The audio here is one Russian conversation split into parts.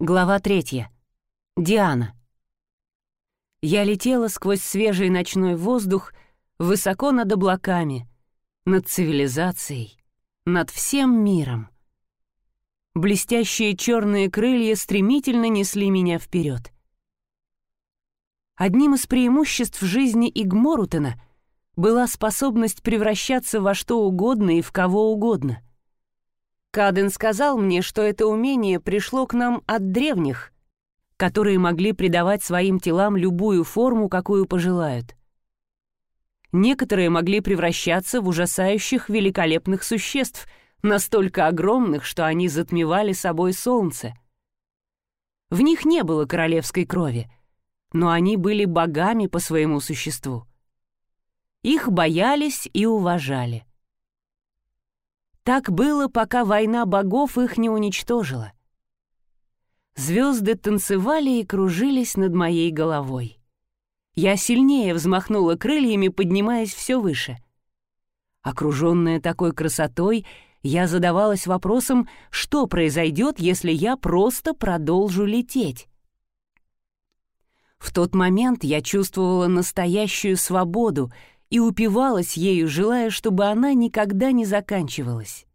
Глава третья. Диана. Я летела сквозь свежий ночной воздух, высоко над облаками, над цивилизацией, над всем миром. Блестящие черные крылья стремительно несли меня вперед. Одним из преимуществ жизни Игморутена была способность превращаться во что угодно и в кого угодно. Каден сказал мне, что это умение пришло к нам от древних, которые могли придавать своим телам любую форму, какую пожелают. Некоторые могли превращаться в ужасающих великолепных существ, настолько огромных, что они затмевали собой солнце. В них не было королевской крови, но они были богами по своему существу. Их боялись и уважали. Так было, пока война богов их не уничтожила. Звезды танцевали и кружились над моей головой. Я сильнее взмахнула крыльями, поднимаясь все выше. Окруженная такой красотой, я задавалась вопросом, что произойдет, если я просто продолжу лететь. В тот момент я чувствовала настоящую свободу — и упивалась ею, желая, чтобы она никогда не заканчивалась.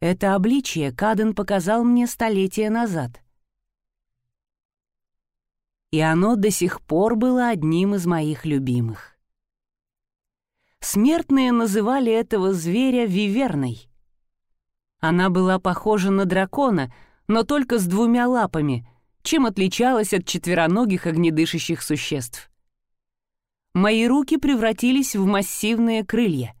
Это обличие Каден показал мне столетия назад. И оно до сих пор было одним из моих любимых. Смертные называли этого зверя виверной. Она была похожа на дракона, но только с двумя лапами, чем отличалась от четвероногих огнедышащих существ мои руки превратились в массивные крылья.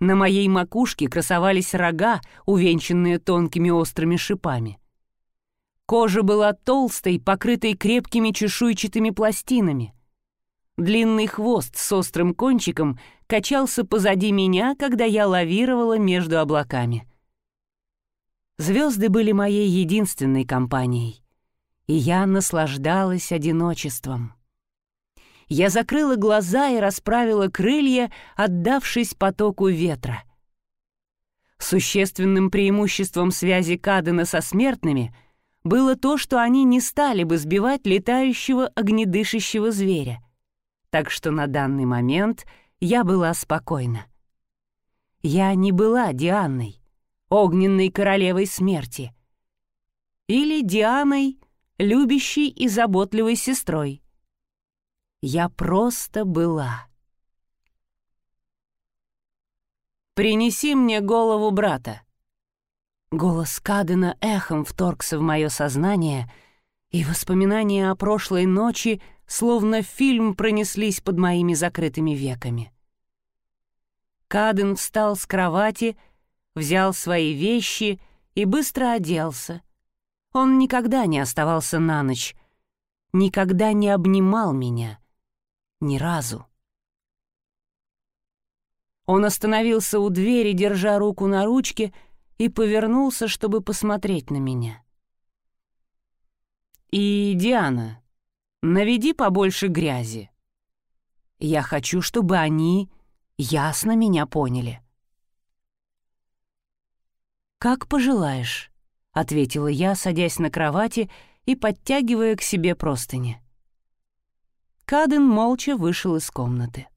На моей макушке красовались рога, увенчанные тонкими острыми шипами. Кожа была толстой, покрытой крепкими чешуйчатыми пластинами. Длинный хвост с острым кончиком качался позади меня, когда я лавировала между облаками. Звезды были моей единственной компанией, и я наслаждалась одиночеством я закрыла глаза и расправила крылья, отдавшись потоку ветра. Существенным преимуществом связи Кадена со смертными было то, что они не стали бы сбивать летающего огнедышащего зверя. Так что на данный момент я была спокойна. Я не была Дианой, огненной королевой смерти, или Дианой, любящей и заботливой сестрой. Я просто была. «Принеси мне голову брата». Голос Кадена эхом вторгся в мое сознание, и воспоминания о прошлой ночи словно фильм пронеслись под моими закрытыми веками. Каден встал с кровати, взял свои вещи и быстро оделся. Он никогда не оставался на ночь, никогда не обнимал меня — ни разу. Он остановился у двери, держа руку на ручке, и повернулся, чтобы посмотреть на меня. «И, Диана, наведи побольше грязи. Я хочу, чтобы они ясно меня поняли». «Как пожелаешь», — ответила я, садясь на кровати и подтягивая к себе простыни. Каден молча вышел из комнаты.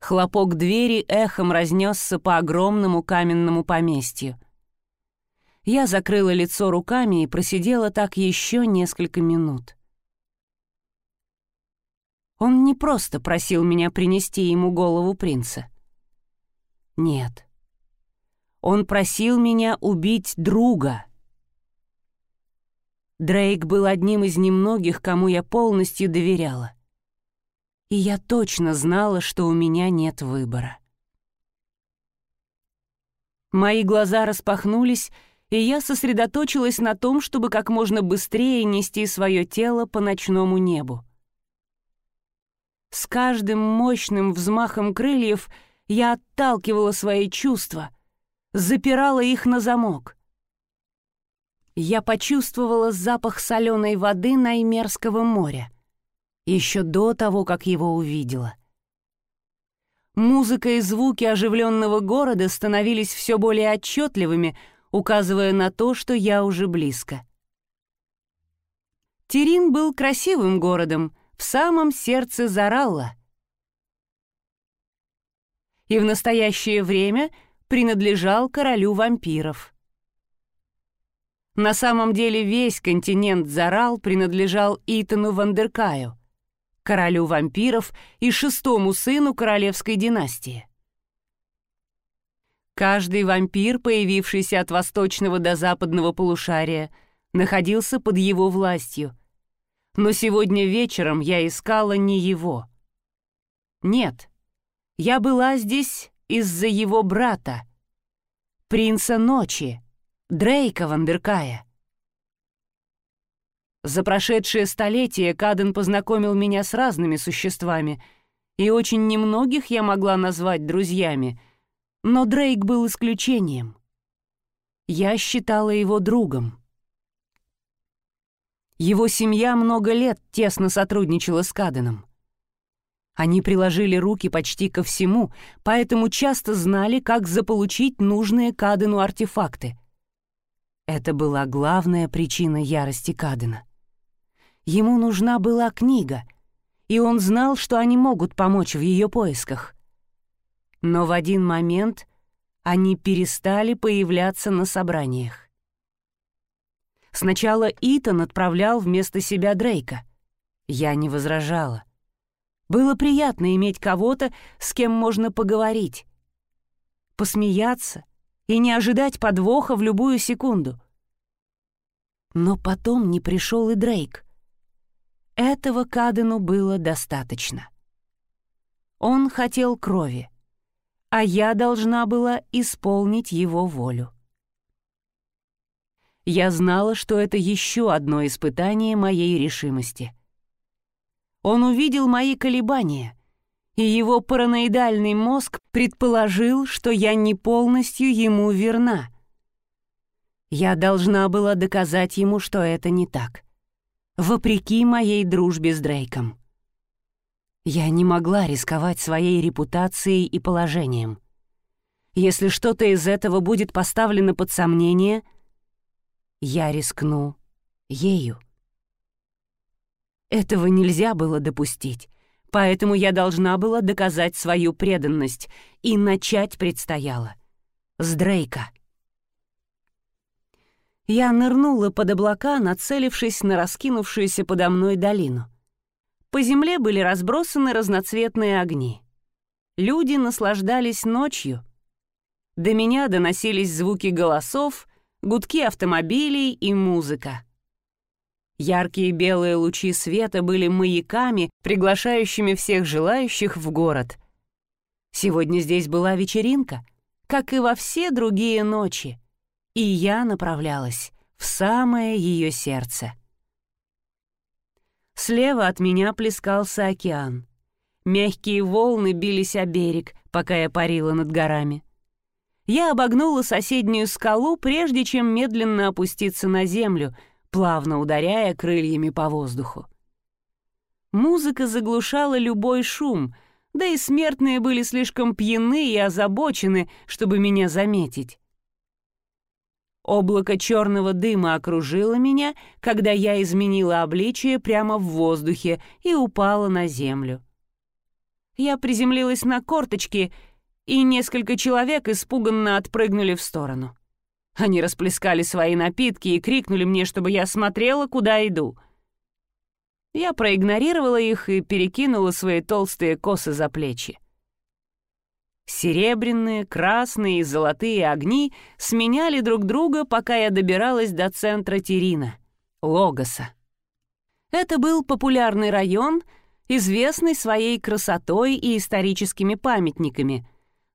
Хлопок двери эхом разнесся по огромному каменному поместью. Я закрыла лицо руками и просидела так еще несколько минут. Он не просто просил меня принести ему голову принца. Нет. Он просил меня убить друга — Дрейк был одним из немногих, кому я полностью доверяла. И я точно знала, что у меня нет выбора. Мои глаза распахнулись, и я сосредоточилась на том, чтобы как можно быстрее нести свое тело по ночному небу. С каждым мощным взмахом крыльев я отталкивала свои чувства, запирала их на замок — я почувствовала запах соленой воды Наймерского моря. Еще до того, как его увидела. Музыка и звуки оживленного города становились все более отчетливыми, указывая на то, что я уже близко. Терин был красивым городом, в самом сердце Заралла. И в настоящее время принадлежал королю вампиров. На самом деле весь континент Зарал принадлежал Итану Вандеркаю, королю вампиров и шестому сыну королевской династии. Каждый вампир, появившийся от восточного до западного полушария, находился под его властью. Но сегодня вечером я искала не его. Нет, я была здесь из-за его брата, принца ночи, Дрейка Вандеркая. За прошедшее столетие Каден познакомил меня с разными существами, и очень немногих я могла назвать друзьями — но Дрейк был исключением. Я считала его другом. Его семья много лет тесно сотрудничала с Каденом. Они приложили руки почти ко всему, поэтому часто знали, как заполучить нужные Кадену артефакты. Это была главная причина ярости Кадена. Ему нужна была книга, и он знал, что они могут помочь в ее поисках. Но в один момент они перестали появляться на собраниях. Сначала Итан отправлял вместо себя Дрейка. Я не возражала. Было приятно иметь кого-то, с кем можно поговорить, посмеяться и не ожидать подвоха в любую секунду. Но потом не пришел и Дрейк. Этого Кадену было достаточно. Он хотел крови а я должна была исполнить его волю. Я знала, что это еще одно испытание моей решимости. Он увидел мои колебания, и его параноидальный мозг предположил, что я не полностью ему верна. Я должна была доказать ему, что это не так, вопреки моей дружбе с Дрейком. Я не могла рисковать своей репутацией и положением. Если что-то из этого будет поставлено под сомнение, я рискну ею. Этого нельзя было допустить, поэтому я должна была доказать свою преданность, и начать предстояло. С Дрейка. Я нырнула под облака, нацелившись на раскинувшуюся подо мной долину. По земле были разбросаны разноцветные огни. Люди наслаждались ночью. До меня доносились звуки голосов, гудки автомобилей и музыка. Яркие белые лучи света были маяками, приглашающими всех желающих в город. Сегодня здесь была вечеринка, как и во все другие ночи, и я направлялась в самое ее сердце. Слева от меня плескался океан. Мягкие волны бились о берег, пока я парила над горами. Я обогнула соседнюю скалу, прежде чем медленно опуститься на землю, плавно ударяя крыльями по воздуху. Музыка заглушала любой шум, да и смертные были слишком пьяны и озабочены, чтобы меня заметить. Облако черного дыма окружило меня, когда я изменила обличие прямо в воздухе и упала на землю. Я приземлилась на корточки, и несколько человек испуганно отпрыгнули в сторону. Они расплескали свои напитки и крикнули мне, чтобы я смотрела, куда иду. Я проигнорировала их и перекинула свои толстые косы за плечи. Серебряные, красные и золотые огни сменяли друг друга, пока я добиралась до центра Терина, Логоса. Это был популярный район, известный своей красотой и историческими памятниками,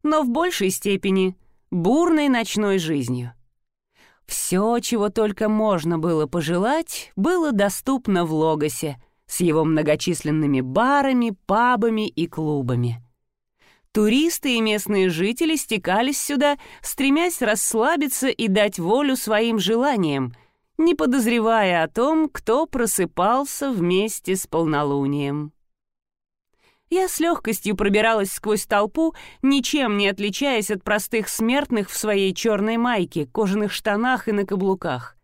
но в большей степени бурной ночной жизнью. Все, чего только можно было пожелать, было доступно в Логосе с его многочисленными барами, пабами и клубами. Туристы и местные жители стекались сюда, стремясь расслабиться и дать волю своим желаниям, не подозревая о том, кто просыпался вместе с полнолунием. Я с легкостью пробиралась сквозь толпу, ничем не отличаясь от простых смертных в своей черной майке, кожаных штанах и на каблуках.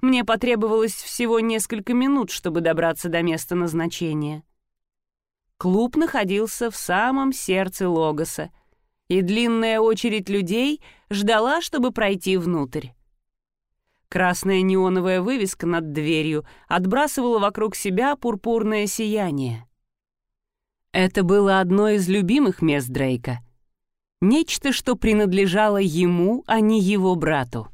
Мне потребовалось всего несколько минут, чтобы добраться до места назначения. Клуб находился в самом сердце Логоса, и длинная очередь людей ждала, чтобы пройти внутрь. Красная неоновая вывеска над дверью отбрасывала вокруг себя пурпурное сияние. Это было одно из любимых мест Дрейка. Нечто, что принадлежало ему, а не его брату.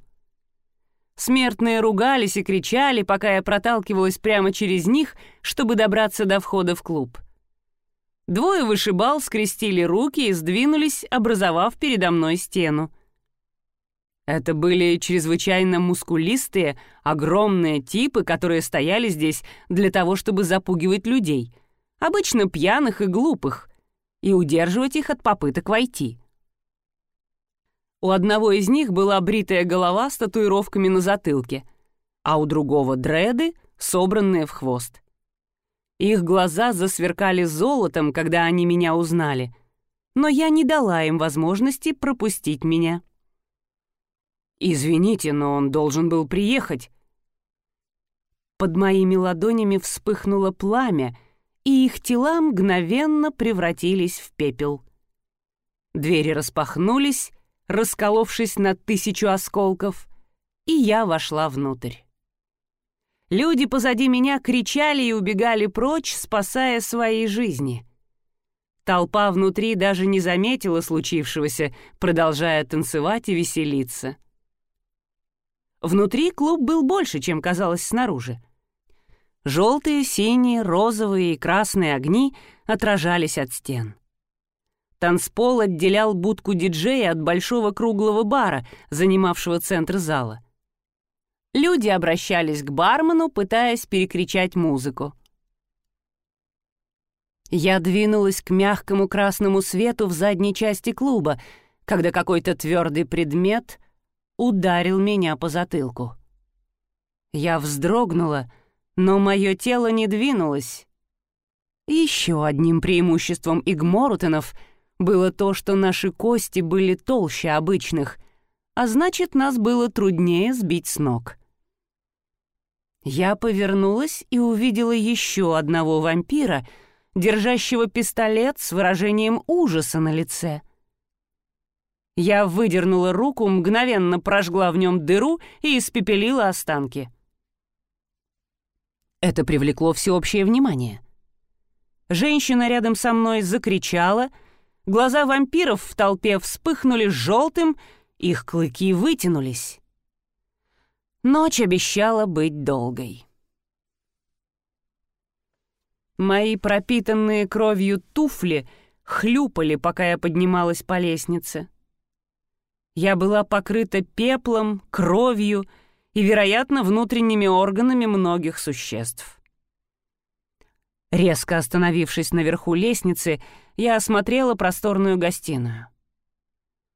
Смертные ругались и кричали, пока я проталкивалась прямо через них, чтобы добраться до входа в клуб. Двое вышибал скрестили руки и сдвинулись, образовав передо мной стену. Это были чрезвычайно мускулистые, огромные типы, которые стояли здесь для того, чтобы запугивать людей — обычно пьяных и глупых, и удерживать их от попыток войти. У одного из них была бритая голова с татуировками на затылке, а у другого — дреды, собранные в хвост. Их глаза засверкали золотом, когда они меня узнали, но я не дала им возможности пропустить меня. «Извините, но он должен был приехать». Под моими ладонями вспыхнуло пламя, и их тела мгновенно превратились в пепел. Двери распахнулись, расколовшись на тысячу осколков, и я вошла внутрь. Люди позади меня кричали и убегали прочь, спасая свои жизни. Толпа внутри даже не заметила случившегося, продолжая танцевать и веселиться. Внутри клуб был больше, чем казалось снаружи. Желтые, синие, розовые и красные огни отражались от стен. Танцпол отделял будку диджея от большого круглого бара, занимавшего центр зала. Люди обращались к бармену, пытаясь перекричать музыку. Я двинулась к мягкому красному свету в задней части клуба, когда какой-то твердый предмет ударил меня по затылку. Я вздрогнула — но мое тело не двинулось. Еще одним преимуществом игморутенов было то, что наши кости были толще обычных, а значит, нас было труднее сбить с ног. Я повернулась и увидела еще одного вампира, держащего пистолет с выражением ужаса на лице. Я выдернула руку, мгновенно прожгла в нем дыру и испепелила останки. Это привлекло всеобщее внимание. Женщина рядом со мной закричала, глаза вампиров в толпе вспыхнули желтым, их клыки вытянулись. Ночь обещала быть долгой. Мои пропитанные кровью туфли хлюпали, пока я поднималась по лестнице. Я была покрыта пеплом, кровью и, вероятно, внутренними органами многих существ. Резко остановившись наверху лестницы, я осмотрела просторную гостиную.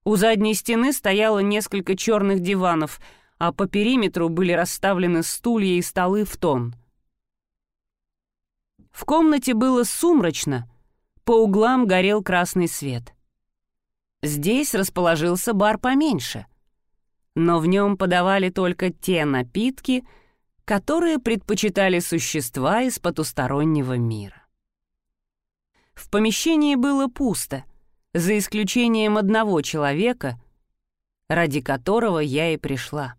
У задней стены стояло несколько черных диванов, а по периметру были расставлены стулья и столы в тон. В комнате было сумрачно, по углам горел красный свет. Здесь расположился бар поменьше — но в нем подавали только те напитки, которые предпочитали существа из потустороннего мира. В помещении было пусто, за исключением одного человека, ради которого я и пришла.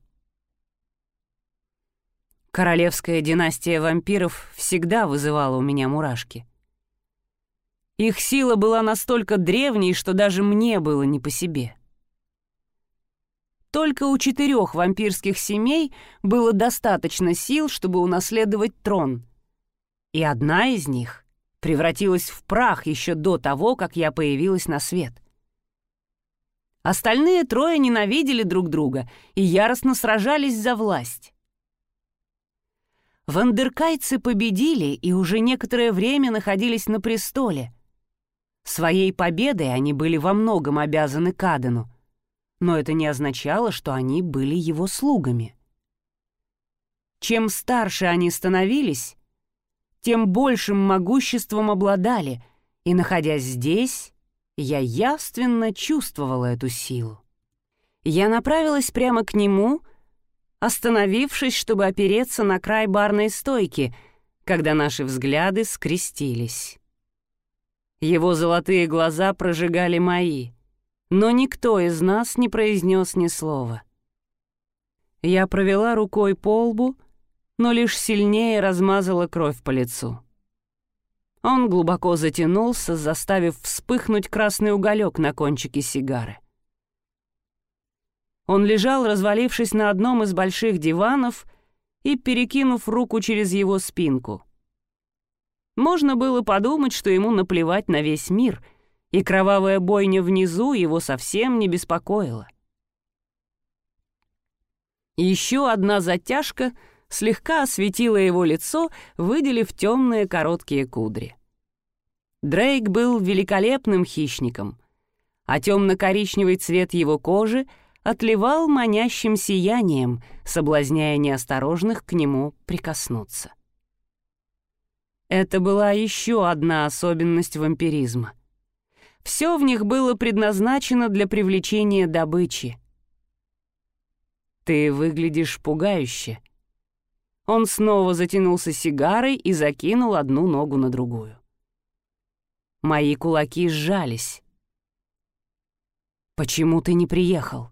Королевская династия вампиров всегда вызывала у меня мурашки. Их сила была настолько древней, что даже мне было не по себе. Только у четырех вампирских семей было достаточно сил, чтобы унаследовать трон. И одна из них превратилась в прах еще до того, как я появилась на свет. Остальные трое ненавидели друг друга и яростно сражались за власть. Вандеркайцы победили и уже некоторое время находились на престоле. Своей победой они были во многом обязаны Кадену — но это не означало, что они были его слугами. Чем старше они становились, тем большим могуществом обладали, И, находясь здесь, я явственно чувствовала эту силу. Я направилась прямо к нему, остановившись, чтобы опереться на край барной стойки, когда наши взгляды скрестились. Его золотые глаза прожигали мои, но никто из нас не произнес ни слова. Я провела рукой по лбу, но лишь сильнее размазала кровь по лицу. Он глубоко затянулся, заставив вспыхнуть красный уголек на кончике сигары. Он лежал, развалившись на одном из больших диванов и перекинув руку через его спинку. Можно было подумать, что ему наплевать на весь мир, и кровавая бойня внизу его совсем не беспокоила. Еще одна затяжка слегка осветила его лицо, выделив темные короткие кудри. Дрейк был великолепным хищником, а темно-коричневый цвет его кожи отливал манящим сиянием, соблазняя неосторожных к нему прикоснуться. Это была еще одна особенность вампиризма. Все в них было предназначено для привлечения добычи — «Ты выглядишь пугающе». Он снова затянулся сигарой и закинул одну ногу на другую. Мои кулаки сжались. «Почему ты не приехал?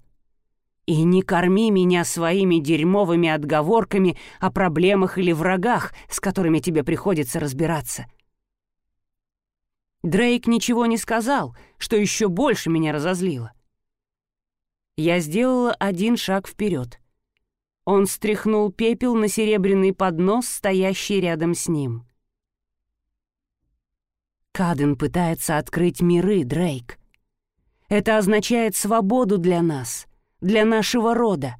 И не корми меня своими дерьмовыми отговорками о проблемах или врагах, с которыми тебе приходится разбираться». Дрейк ничего не сказал, что еще больше меня разозлило. Я сделала один шаг вперед. Он стряхнул пепел на серебряный поднос, стоящий рядом с ним. Каден пытается открыть миры, Дрейк. Это означает свободу для нас, для нашего рода.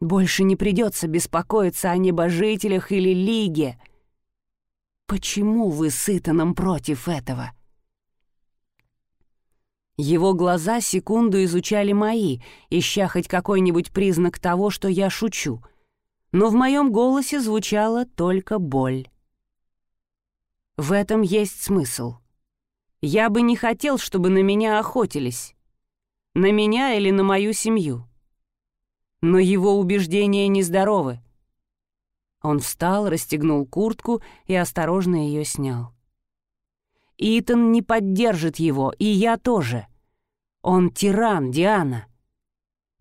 Больше не придется беспокоиться о небожителях или лиге. Почему вы с Итаном против этого?» Его глаза секунду изучали мои, ища хоть какой-нибудь признак того, что я шучу. Но в моем голосе звучала только боль. В этом есть смысл. Я бы не хотел, чтобы на меня охотились. На меня или на мою семью. Но его убеждения нездоровы. Он встал, расстегнул куртку и осторожно ее снял. Итан не поддержит его, и я тоже. Он тиран, Диана.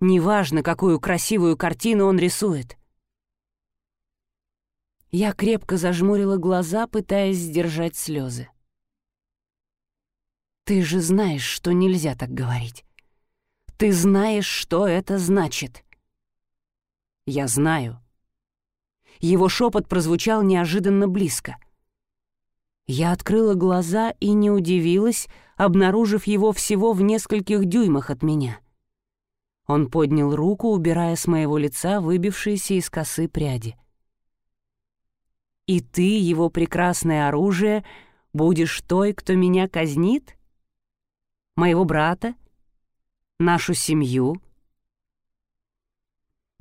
Неважно, какую красивую картину он рисует. Я крепко зажмурила глаза, пытаясь сдержать слезы. Ты же знаешь, что нельзя так говорить. Ты знаешь, что это значит. Я знаю. Его шепот прозвучал неожиданно близко — я открыла глаза и не удивилась, обнаружив его всего в нескольких дюймах от меня. Он поднял руку, убирая с моего лица выбившиеся из косы пряди. «И ты, его прекрасное оружие, будешь той, кто меня казнит? Моего брата? Нашу семью?»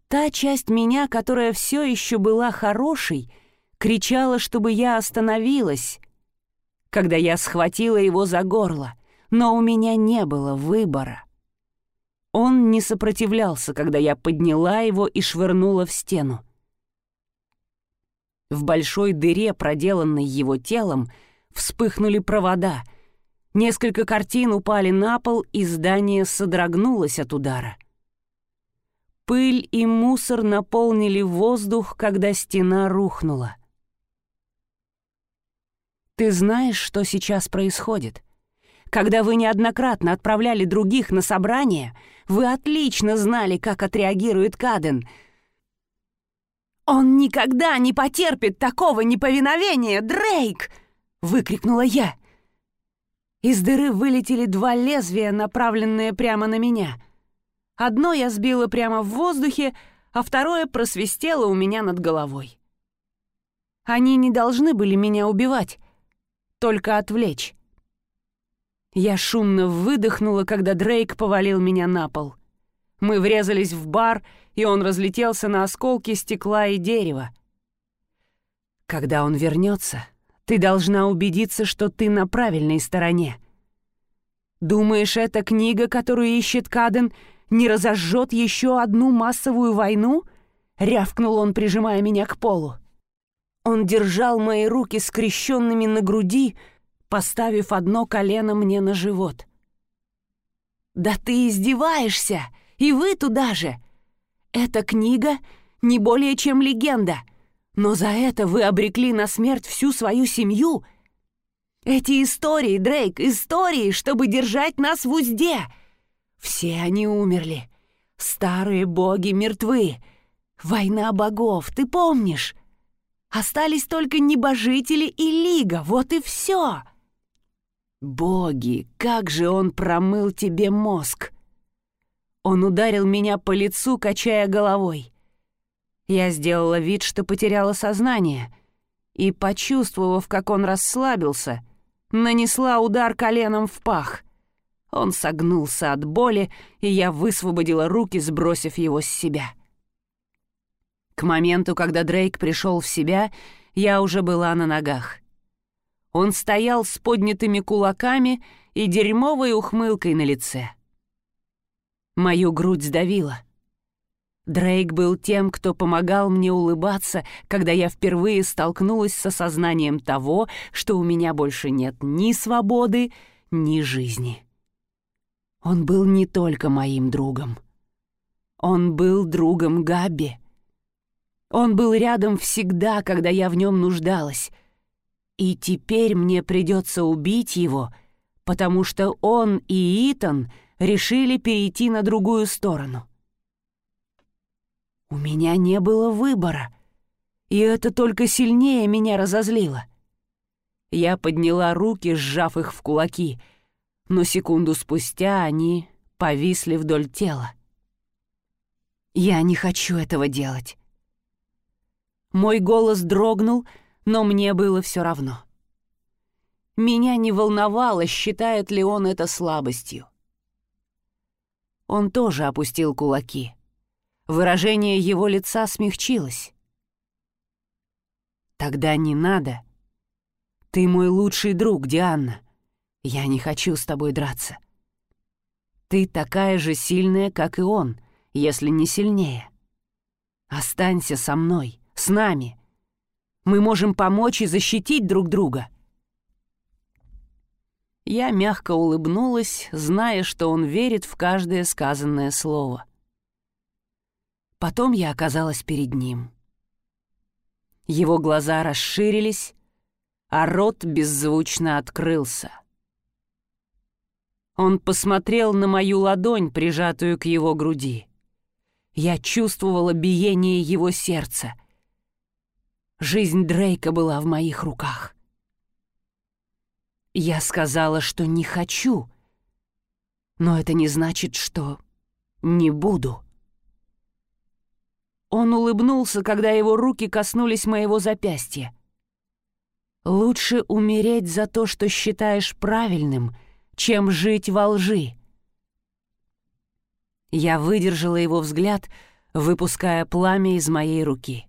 Та часть меня, которая все еще была хорошей, кричала, чтобы я остановилась, когда я схватила его за горло, но у меня не было выбора. Он не сопротивлялся, когда я подняла его и швырнула в стену. В большой дыре, проделанной его телом, вспыхнули провода. Несколько картин упали на пол, и здание содрогнулось от удара. Пыль и мусор наполнили воздух, когда стена рухнула. Ты знаешь, что сейчас происходит? Когда вы неоднократно отправляли других на собрание, вы отлично знали, как отреагирует Каден. «Он никогда не потерпит такого неповиновения, Дрейк!» — выкрикнула я. Из дыры вылетели два лезвия, направленные прямо на меня. Одно я сбила прямо в воздухе, а второе просвистело у меня над головой. Они не должны были меня убивать, только отвлечь. Я шумно выдохнула, когда Дрейк повалил меня на пол. Мы врезались в бар, и он разлетелся на осколки стекла и дерева. Когда он вернется, Ты должна убедиться, что ты на правильной стороне. Думаешь, эта книга, которую ищет Каден, не разожжет еще одну массовую войну?» — рявкнул он, прижимая меня к полу. Он держал мои руки скрещенными на груди, поставив одно колено мне на живот. «Да ты издеваешься! И вы туда же! Эта книга не более чем легенда, но за это вы обрекли на смерть всю свою семью. Эти истории, Дрейк, истории, чтобы держать нас в узде. Все они умерли. Старые боги мертвы. Война богов, ты помнишь? Остались только небожители и лига, вот и все. Боги, как же он промыл тебе мозг! Он ударил меня по лицу, качая головой. Я сделала вид, что потеряла сознание, и, почувствовав, как он расслабился, нанесла удар коленом в пах. Он согнулся от боли, и я высвободила руки, сбросив его с себя. К моменту, когда Дрейк пришел в себя, я уже была на ногах. Он стоял с поднятыми кулаками и дерьмовой ухмылкой на лице. Мою грудь сдавило. Дрейк был тем, кто помогал мне улыбаться, когда я впервые столкнулась с осознанием того, что у меня больше нет ни свободы, ни жизни. Он был не только моим другом. Он был другом Габи — он был рядом всегда, когда я в нем нуждалась. И теперь мне придется убить его, потому что он и Итан решили перейти на другую сторону. У меня не было выбора, и это только сильнее меня разозлило. Я подняла руки, сжав их в кулаки, но секунду спустя они повисли вдоль тела. Я не хочу этого делать. Мой голос дрогнул, но мне было все равно. Меня не волновало, считает ли он это слабостью. Он тоже опустил кулаки. Выражение его лица смягчилось. «Тогда не надо. Ты мой лучший друг, Диана. Я не хочу с тобой драться. Ты такая же сильная, как и он, если не сильнее. Останься со мной с нами. Мы можем помочь и защитить друг друга». Я мягко улыбнулась, зная, что он верит в каждое сказанное слово. Потом я оказалась перед ним. Его глаза расширились, а рот беззвучно открылся. Он посмотрел на мою ладонь, прижатую к его груди. Я чувствовала биение его сердца — Жизнь Дрейка была в моих руках. Я сказала, что не хочу, но это не значит, что не буду. Он улыбнулся, когда его руки коснулись моего запястья. «Лучше умереть за то, что считаешь правильным, чем жить во лжи». Я выдержала его взгляд, выпуская пламя из моей руки.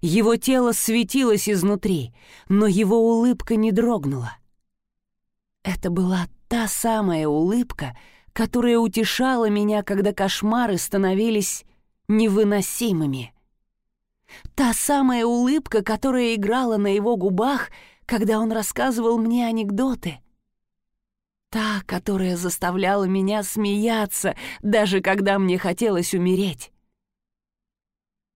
Его тело светилось изнутри, но его улыбка не дрогнула. Это была та самая улыбка, которая утешала меня, когда кошмары становились невыносимыми. Та самая улыбка, которая играла на его губах, когда он рассказывал мне анекдоты. Та, которая заставляла меня смеяться, даже когда мне хотелось умереть.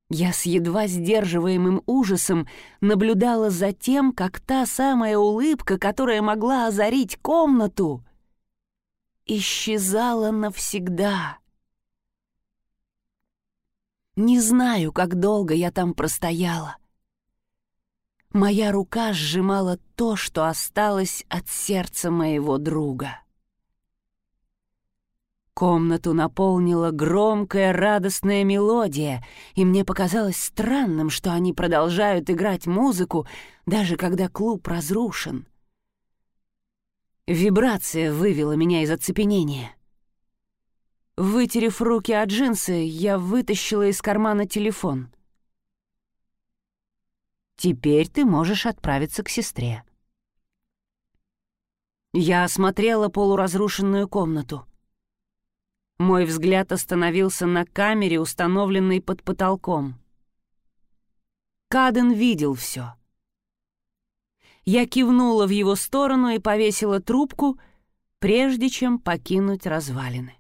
Я с едва сдерживаемым ужасом наблюдала за тем, как та самая улыбка, которая могла озарить комнату, исчезала навсегда. Не знаю, как долго я там простояла. Моя рука сжимала то, что осталось от сердца моего друга. Комнату наполнила громкая радостная мелодия, и мне показалось странным, что они продолжают играть музыку, даже когда клуб разрушен. Вибрация вывела меня из оцепенения. Вытерев руки от джинсы, я вытащила из кармана телефон. Теперь ты можешь отправиться к сестре». Я осмотрела полуразрушенную комнату. Мой взгляд остановился на камере, установленной под потолком. Каден видел все. Я кивнула в его сторону и повесила трубку, прежде чем покинуть развалины.